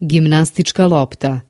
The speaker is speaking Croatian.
Gimnastička lopta.